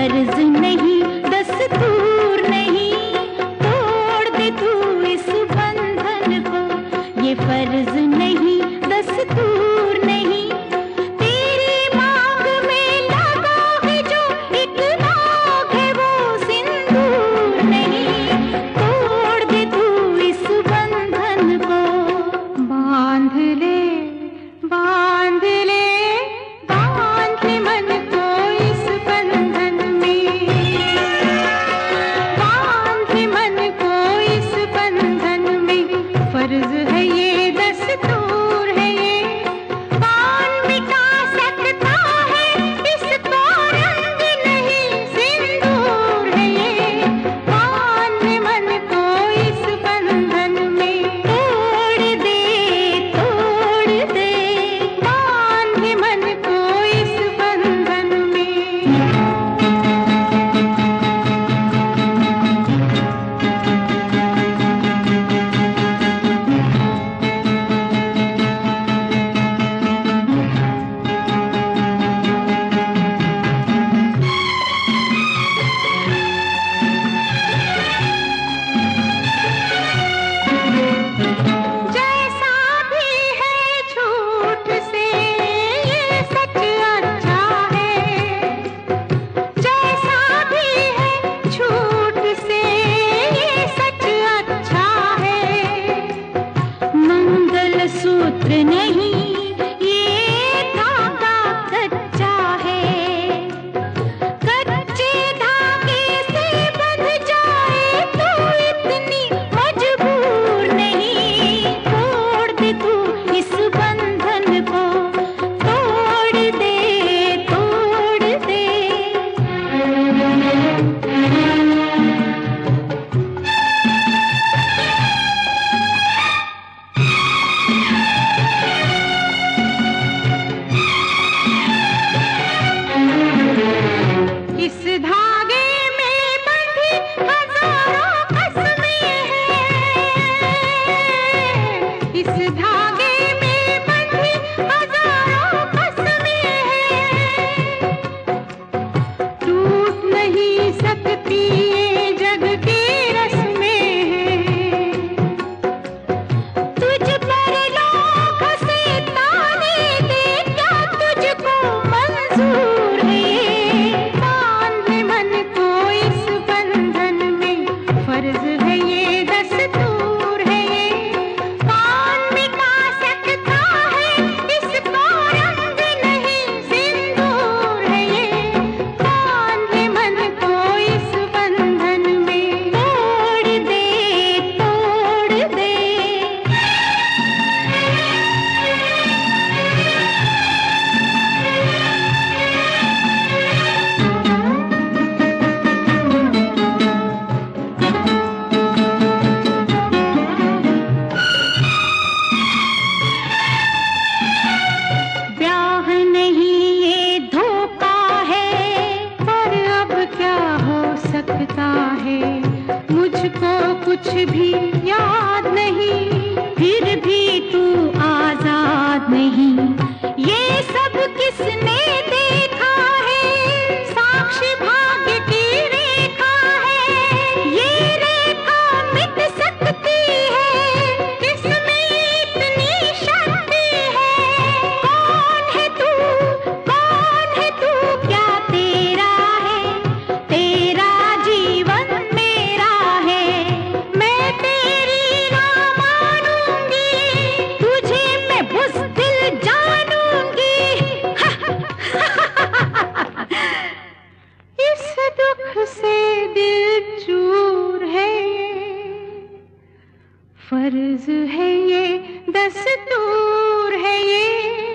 अर्ज़ नहीं दूर नहीं। तोड़ दे तू इस बंधन को, ये फ़र्ज़ नहीं दस दूर है ये रस कुछ भी फ़र्ज़ है ये दस्तूर है ये।